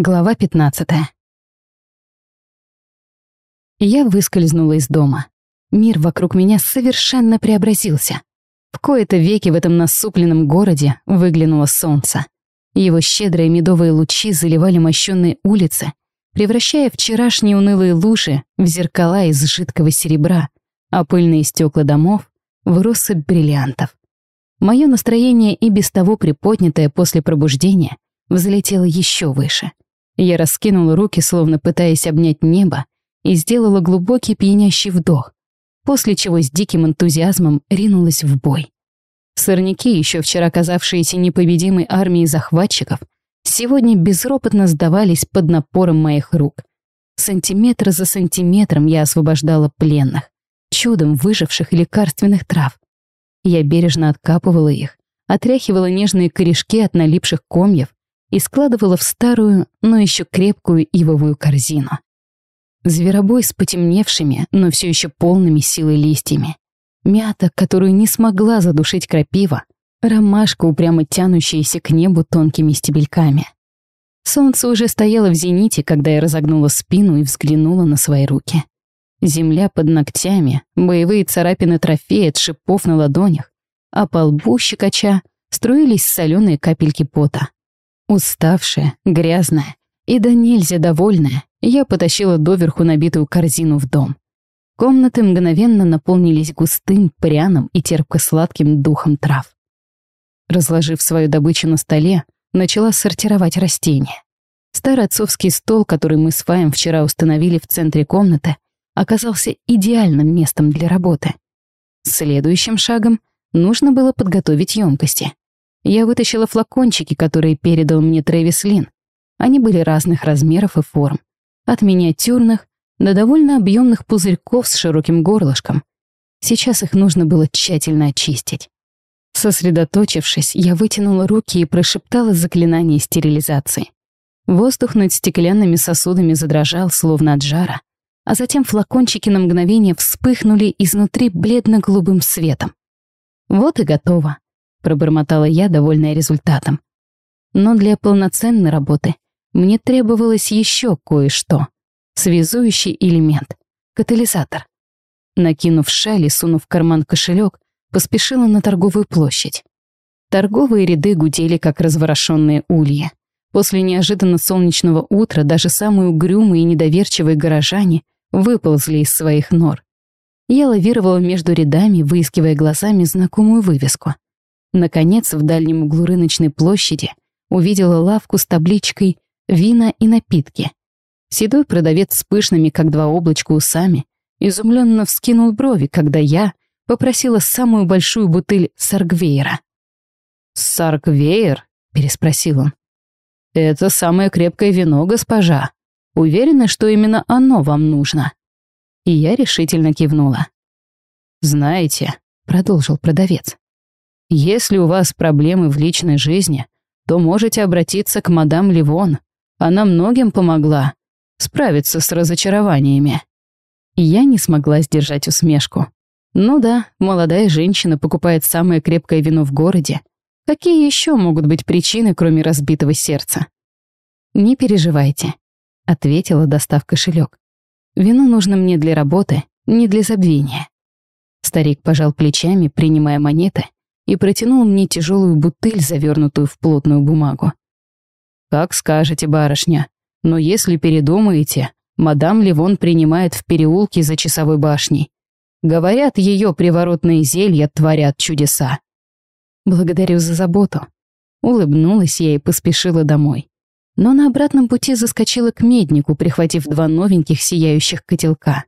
Глава 15. Я выскользнула из дома. Мир вокруг меня совершенно преобразился. В кои-то веки в этом насупленном городе выглянуло солнце. Его щедрые медовые лучи заливали мощенные улицы, превращая вчерашние унылые лужи в зеркала из жидкого серебра, а пыльные стекла домов в россыпь бриллиантов. Мое настроение и без того приподнятое после пробуждения взлетело еще выше. Я раскинула руки, словно пытаясь обнять небо, и сделала глубокий пьянящий вдох, после чего с диким энтузиазмом ринулась в бой. Сорняки, еще вчера казавшиеся непобедимой армией захватчиков, сегодня безропотно сдавались под напором моих рук. Сантиметр за сантиметром я освобождала пленных, чудом выживших лекарственных трав. Я бережно откапывала их, отряхивала нежные корешки от налипших комьев и складывала в старую, но еще крепкую ивовую корзину. Зверобой с потемневшими, но все еще полными силой листьями. Мята, которую не смогла задушить крапива. Ромашка, упрямо тянущаяся к небу тонкими стебельками. Солнце уже стояло в зените, когда я разогнула спину и взглянула на свои руки. Земля под ногтями, боевые царапины трофея от шипов на ладонях, а по лбу щекоча струились соленые капельки пота. Уставшая, грязная и да нельзя довольная, я потащила доверху набитую корзину в дом. Комнаты мгновенно наполнились густым, пряным и терпко-сладким духом трав. Разложив свою добычу на столе, начала сортировать растения. Старый отцовский стол, который мы с Фаем вчера установили в центре комнаты, оказался идеальным местом для работы. Следующим шагом нужно было подготовить емкости. Я вытащила флакончики, которые передал мне Трэвис Лин. Они были разных размеров и форм. От миниатюрных до довольно объемных пузырьков с широким горлышком. Сейчас их нужно было тщательно очистить. Сосредоточившись, я вытянула руки и прошептала заклинание стерилизации. Воздух над стеклянными сосудами задрожал, словно от жара, а затем флакончики на мгновение вспыхнули изнутри бледно-голубым светом. Вот и готово пробормотала я, довольная результатом. Но для полноценной работы мне требовалось еще кое-что. Связующий элемент, катализатор. Накинув шаль и сунув в карман кошелек, поспешила на торговую площадь. Торговые ряды гудели, как разворошенные улья. После неожиданно солнечного утра даже самые угрюмые и недоверчивые горожане выползли из своих нор. Я лавировала между рядами, выискивая глазами знакомую вывеску — Наконец, в дальнем углу рыночной площади увидела лавку с табличкой «Вина и напитки». Седой продавец с пышными, как два облачка, усами изумленно вскинул брови, когда я попросила самую большую бутыль саргвейра. «Саргвейр?» — переспросил он. «Это самое крепкое вино, госпожа. Уверена, что именно оно вам нужно?» И я решительно кивнула. «Знаете», — продолжил продавец, если у вас проблемы в личной жизни, то можете обратиться к мадам Ливон. Она многим помогла справиться с разочарованиями. Я не смогла сдержать усмешку. Ну да, молодая женщина покупает самое крепкое вино в городе. Какие еще могут быть причины, кроме разбитого сердца? Не переживайте, ответила, достав кошелек. Вино нужно мне для работы, не для забвения. Старик пожал плечами, принимая монеты, и протянул мне тяжелую бутыль, завернутую в плотную бумагу. «Как скажете, барышня, но если передумаете, мадам Ливон принимает в переулке за часовой башней. Говорят, ее приворотные зелья творят чудеса». «Благодарю за заботу». Улыбнулась я и поспешила домой. Но на обратном пути заскочила к меднику, прихватив два новеньких сияющих котелка.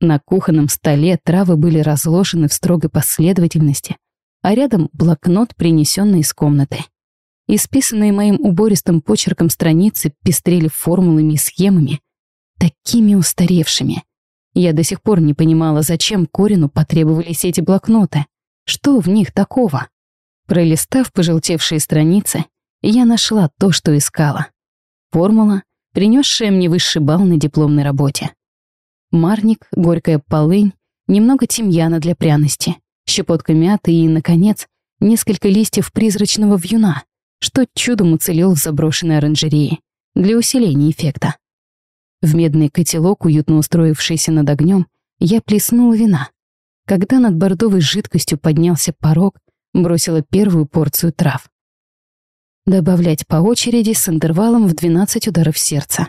На кухонном столе травы были разложены в строгой последовательности, а рядом блокнот, принесенный из комнаты. Исписанные моим убористым почерком страницы пестрели формулами и схемами, такими устаревшими. Я до сих пор не понимала, зачем Корину потребовались эти блокноты. Что в них такого? Пролистав пожелтевшие страницы, я нашла то, что искала. Формула, принесшая мне высший балл на дипломной работе. Марник, горькая полынь, немного тимьяна для пряности — щепотка мяты и, наконец, несколько листьев призрачного вьюна, что чудом уцелел в заброшенной оранжерее, для усиления эффекта. В медный котелок, уютно устроившийся над огнем, я плеснула вина. Когда над бордовой жидкостью поднялся порог, бросила первую порцию трав. Добавлять по очереди с интервалом в 12 ударов сердца.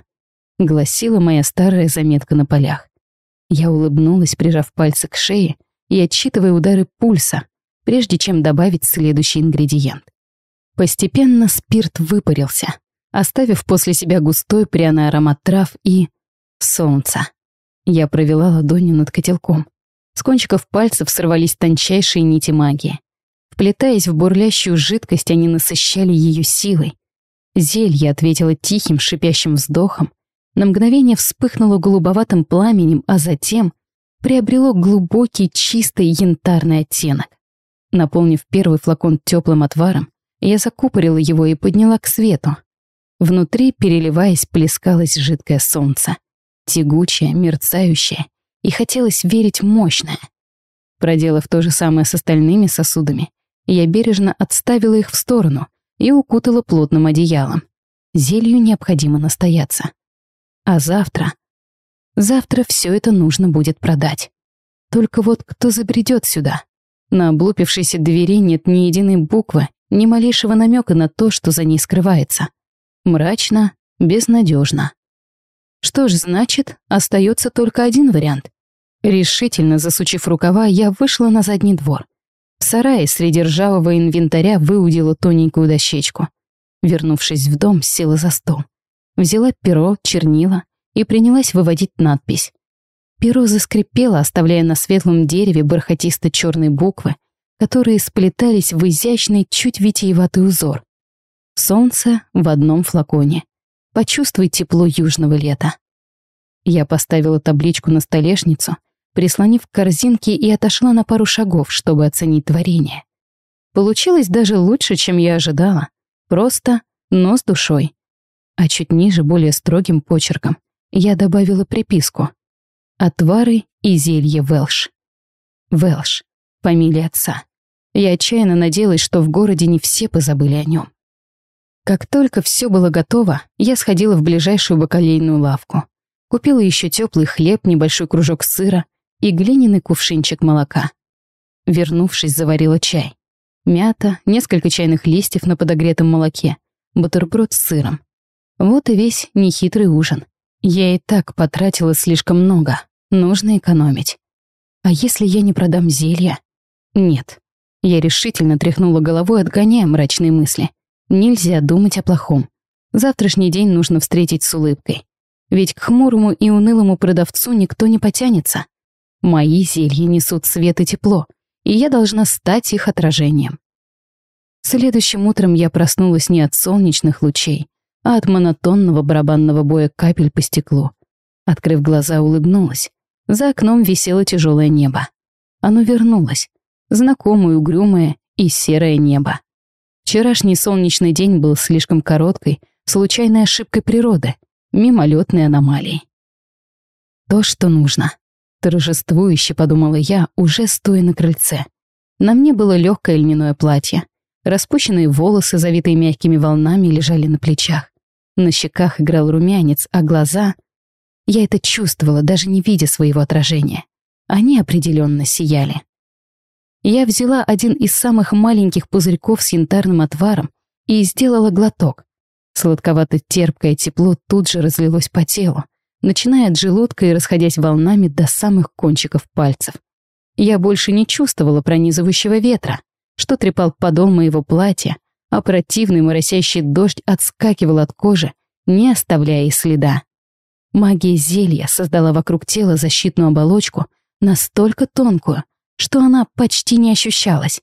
Гласила моя старая заметка на полях. Я улыбнулась, прижав пальцы к шее и отсчитывая удары пульса, прежде чем добавить следующий ингредиент. Постепенно спирт выпарился, оставив после себя густой пряный аромат трав и... солнца. Я провела ладонью над котелком. С кончиков пальцев сорвались тончайшие нити магии. Вплетаясь в бурлящую жидкость, они насыщали ее силой. Зелье ответило тихим, шипящим вздохом, на мгновение вспыхнуло голубоватым пламенем, а затем приобрело глубокий, чистый янтарный оттенок. Наполнив первый флакон теплым отваром, я закупорила его и подняла к свету. Внутри, переливаясь, плескалось жидкое солнце. Тягучее, мерцающее, и хотелось верить мощное. Проделав то же самое с остальными сосудами, я бережно отставила их в сторону и укутала плотным одеялом. Зелью необходимо настояться. А завтра... Завтра все это нужно будет продать. Только вот кто забредет сюда? На облупившейся двери нет ни единой буквы, ни малейшего намека на то, что за ней скрывается. Мрачно, безнадежно. Что ж, значит, остается только один вариант. Решительно засучив рукава, я вышла на задний двор. В сарае среди ржавого инвентаря выудила тоненькую дощечку. Вернувшись в дом, села за стол. Взяла перо, чернила и принялась выводить надпись. Перо заскрипело, оставляя на светлом дереве бархатисто-черные буквы, которые сплетались в изящный, чуть витиеватый узор. Солнце в одном флаконе. Почувствуй тепло южного лета. Я поставила табличку на столешницу, прислонив к корзинке и отошла на пару шагов, чтобы оценить творение. Получилось даже лучше, чем я ожидала. Просто, но с душой. А чуть ниже, более строгим почерком, я добавила приписку. Отвары и зелье Велш. Велш. Фамилия отца. Я отчаянно надеялась, что в городе не все позабыли о нем. Как только все было готово, я сходила в ближайшую бакалейную лавку. Купила еще теплый хлеб, небольшой кружок сыра и глиняный кувшинчик молока. Вернувшись, заварила чай. Мята, несколько чайных листьев на подогретом молоке, бутерброд с сыром. Вот и весь нехитрый ужин. Я и так потратила слишком много. Нужно экономить. А если я не продам зелья? Нет. Я решительно тряхнула головой, отгоняя мрачные мысли. Нельзя думать о плохом. Завтрашний день нужно встретить с улыбкой. Ведь к хмурому и унылому продавцу никто не потянется. Мои зелья несут свет и тепло, и я должна стать их отражением. Следующим утром я проснулась не от солнечных лучей, а от монотонного барабанного боя капель по стеклу. Открыв глаза, улыбнулась. За окном висело тяжелое небо. Оно вернулось. Знакомое, угрюмое и серое небо. Вчерашний солнечный день был слишком короткой, случайной ошибкой природы, мимолетной аномалией. То, что нужно. Торжествующе подумала я, уже стоя на крыльце. На мне было легкое льняное платье. Распущенные волосы, завитые мягкими волнами, лежали на плечах. На щеках играл румянец, а глаза... Я это чувствовала, даже не видя своего отражения. Они определенно сияли. Я взяла один из самых маленьких пузырьков с янтарным отваром и сделала глоток. Сладковато-терпкое тепло тут же разлилось по телу, начиная от желудка и расходясь волнами до самых кончиков пальцев. Я больше не чувствовала пронизывающего ветра, что трепал подол моего платья, а противный моросящий дождь отскакивал от кожи, не оставляя и следа. Магия зелья создала вокруг тела защитную оболочку, настолько тонкую, что она почти не ощущалась.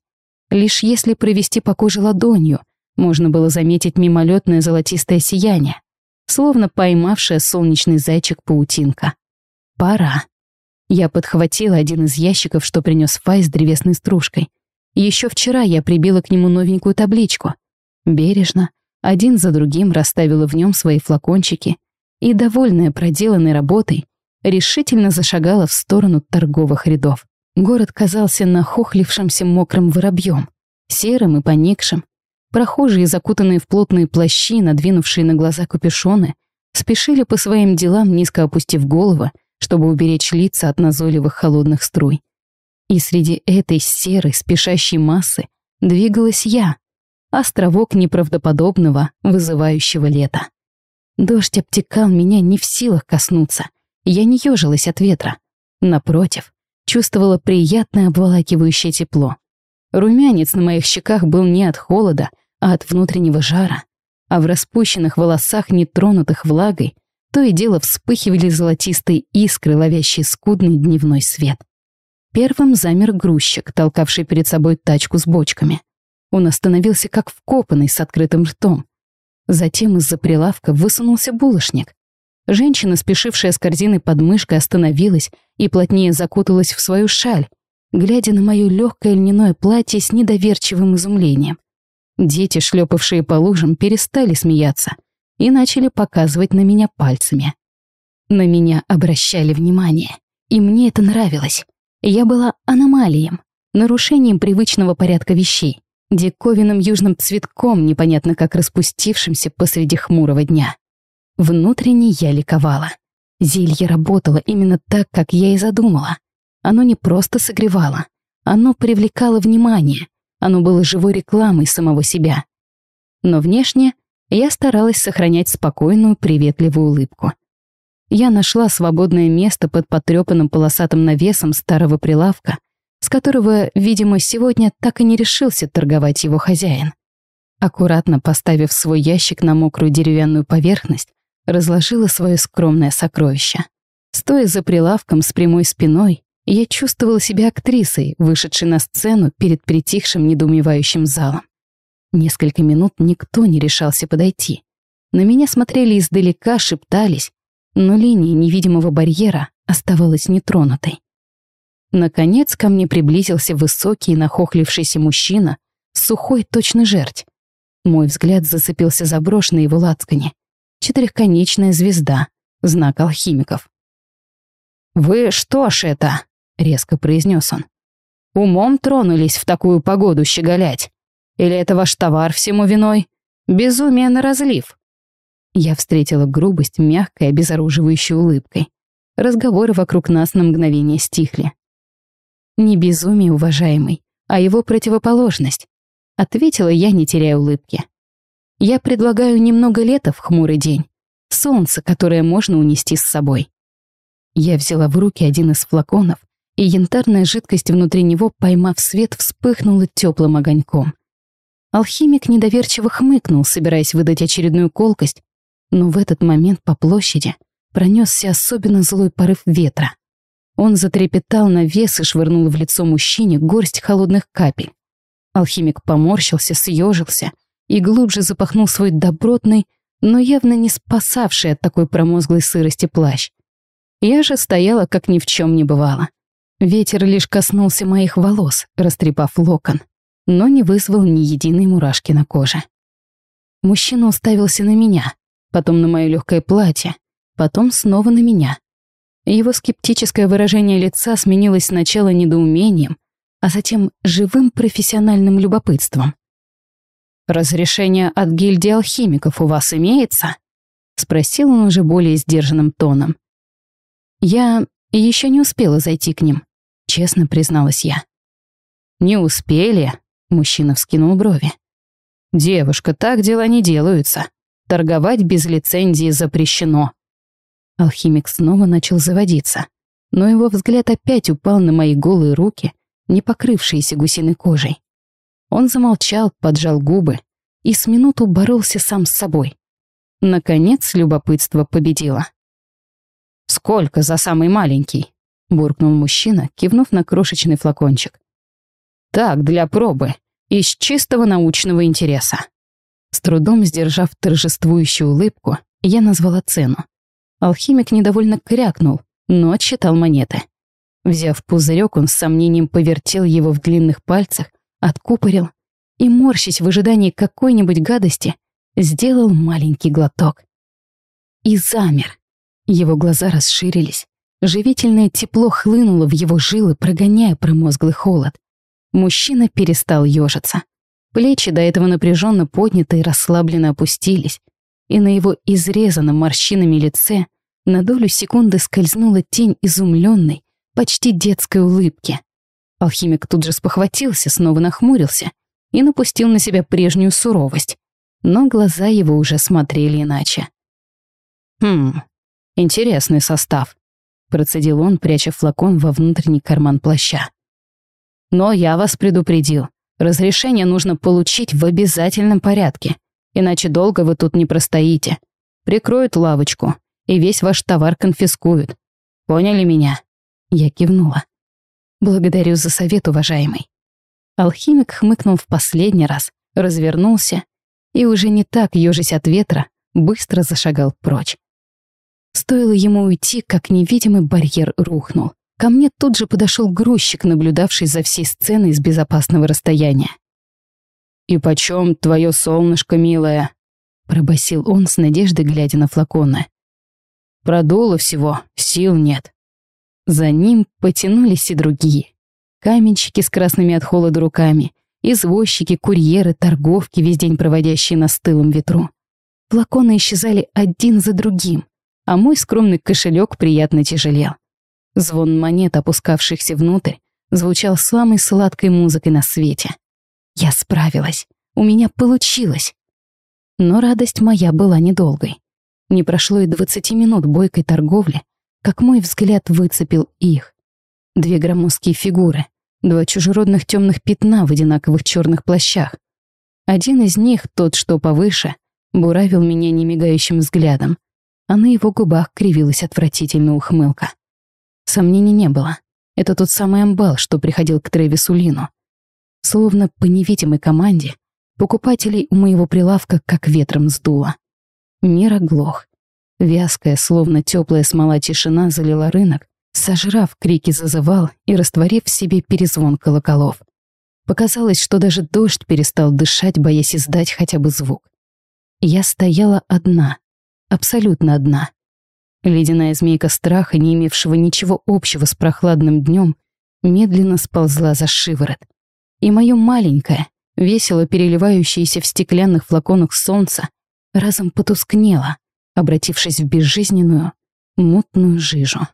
Лишь если провести по коже ладонью, можно было заметить мимолетное золотистое сияние, словно поймавшая солнечный зайчик паутинка. Пора. Я подхватила один из ящиков, что принес Фай с древесной стружкой, еще вчера я прибила к нему новенькую табличку. Бережно, один за другим расставила в нем свои флакончики и, довольная проделанной работой, решительно зашагала в сторону торговых рядов. Город казался нахохлившимся мокрым воробьем, серым и поникшим. Прохожие, закутанные в плотные плащи, надвинувшие на глаза капюшоны, спешили по своим делам, низко опустив головы, чтобы уберечь лица от назойливых холодных струй. И среди этой серой, спешащей массы двигалась я, островок неправдоподобного, вызывающего лета. Дождь обтекал меня не в силах коснуться, я не ёжилась от ветра. Напротив, чувствовала приятное обволакивающее тепло. Румянец на моих щеках был не от холода, а от внутреннего жара, а в распущенных волосах, не тронутых влагой, то и дело вспыхивали золотистые искры, ловящие скудный дневной свет. Первым замер грузчик, толкавший перед собой тачку с бочками. Он остановился как вкопанный с открытым ртом. Затем из-за прилавка высунулся булочник. Женщина, спешившая с корзиной под мышкой, остановилась и плотнее закуталась в свою шаль, глядя на мое легкое льняное платье с недоверчивым изумлением. Дети, шлепавшие по лужам, перестали смеяться и начали показывать на меня пальцами. На меня обращали внимание, и мне это нравилось. Я была аномалием, нарушением привычного порядка вещей, диковинным южным цветком, непонятно как распустившимся посреди хмурого дня. Внутренне я ликовала. Зелье работало именно так, как я и задумала. Оно не просто согревало, оно привлекало внимание, оно было живой рекламой самого себя. Но внешне я старалась сохранять спокойную, приветливую улыбку. Я нашла свободное место под потрёпанным полосатым навесом старого прилавка, с которого, видимо, сегодня так и не решился торговать его хозяин. Аккуратно поставив свой ящик на мокрую деревянную поверхность, разложила свое скромное сокровище. Стоя за прилавком с прямой спиной, я чувствовала себя актрисой, вышедшей на сцену перед притихшим недоумевающим залом. Несколько минут никто не решался подойти. На меня смотрели издалека, шептались, но линия невидимого барьера оставалась нетронутой. Наконец ко мне приблизился высокий нахохлившийся мужчина, сухой точно жерть. Мой взгляд зацепился за брошь на его лацкане. Четырехконечная звезда, знак алхимиков. «Вы что ж это?» — резко произнес он. «Умом тронулись в такую погоду щеголять? Или это ваш товар всему виной? Безумие на разлив!» Я встретила грубость мягкой, обезоруживающей улыбкой. Разговоры вокруг нас на мгновение стихли. «Не безумие, уважаемый, а его противоположность», — ответила я, не теряя улыбки. «Я предлагаю немного лета в хмурый день, солнце, которое можно унести с собой». Я взяла в руки один из флаконов и янтарная жидкость внутри него, поймав свет, вспыхнула теплым огоньком. Алхимик недоверчиво хмыкнул, собираясь выдать очередную колкость, но в этот момент по площади пронесся особенно злой порыв ветра. Он затрепетал на вес и швырнул в лицо мужчине горсть холодных капель. Алхимик поморщился, съежился и глубже запахнул свой добротный, но явно не спасавший от такой промозглой сырости плащ. Я же стояла, как ни в чем не бывало. Ветер лишь коснулся моих волос, растрепав локон, но не вызвал ни единой мурашки на коже. Мужчина уставился на меня, потом на мое легкое платье, потом снова на меня. Его скептическое выражение лица сменилось сначала недоумением, а затем живым профессиональным любопытством. «Разрешение от гильдии алхимиков у вас имеется?» — спросил он уже более сдержанным тоном. Я еще не успела зайти к ним честно призналась я. «Не успели?» — мужчина вскинул брови. «Девушка, так дела не делаются. Торговать без лицензии запрещено». Алхимик снова начал заводиться, но его взгляд опять упал на мои голые руки, не покрывшиеся гусиной кожей. Он замолчал, поджал губы и с минуту боролся сам с собой. Наконец любопытство победило. «Сколько за самый маленький?» — буркнул мужчина, кивнув на крошечный флакончик. «Так, для пробы, из чистого научного интереса». С трудом сдержав торжествующую улыбку, я назвала цену. Алхимик недовольно крякнул, но отсчитал монеты. Взяв пузырек, он с сомнением повертел его в длинных пальцах, откупорил и, морщись в ожидании какой-нибудь гадости, сделал маленький глоток. И замер. Его глаза расширились, Живительное тепло хлынуло в его жилы, прогоняя промозглый холод. Мужчина перестал ежиться. Плечи, до этого напряженно подняты и расслабленно опустились. и на его изрезанном морщинами лице на долю секунды скользнула тень изумленной, почти детской улыбки. Алхимик тут же спохватился, снова нахмурился и напустил на себя прежнюю суровость, но глаза его уже смотрели иначе. «Хм, интересный состав», — процедил он, пряча флакон во внутренний карман плаща. «Но я вас предупредил, разрешение нужно получить в обязательном порядке, иначе долго вы тут не простоите. Прикроют лавочку, и весь ваш товар конфискуют. Поняли меня?» Я кивнула. «Благодарю за совет, уважаемый». Алхимик хмыкнул в последний раз, развернулся и уже не так, ёжись от ветра, быстро зашагал прочь. Стоило ему уйти, как невидимый барьер рухнул. Ко мне тут же подошел грузчик, наблюдавший за всей сценой с безопасного расстояния. «И почем твое солнышко, милая?» — пробасил он с надеждой, глядя на флаконы. «Продуло всего, сил нет». За ним потянулись и другие. Каменщики с красными от холода руками, извозчики, курьеры, торговки, весь день проводящие на стылом ветру. Флаконы исчезали один за другим, а мой скромный кошелек приятно тяжелел. Звон монет, опускавшихся внутрь, звучал самой сладкой музыкой на свете. Я справилась. У меня получилось. Но радость моя была недолгой. Не прошло и двадцати минут бойкой торговли, как мой взгляд выцепил их. Две громоздкие фигуры, два чужеродных темных пятна в одинаковых черных плащах. Один из них, тот, что повыше, буравил меня немигающим взглядом, а на его губах кривилась отвратительная ухмылка. Сомнений не было. Это тот самый амбал, что приходил к Трэвису Лину. Словно по невидимой команде, покупателей у моего прилавка как ветром сдуло. Мир оглох. Вязкая, словно теплая смола тишина залила рынок, сожрав крики зазывал и растворив в себе перезвон колоколов. Показалось, что даже дождь перестал дышать, боясь издать хотя бы звук. Я стояла одна, абсолютно одна. Ледяная змейка страха, не имевшего ничего общего с прохладным днем, медленно сползла за шиворот. И мое маленькое, весело переливающееся в стеклянных флаконах солнце, разом потускнело, обратившись в безжизненную, мутную жижу.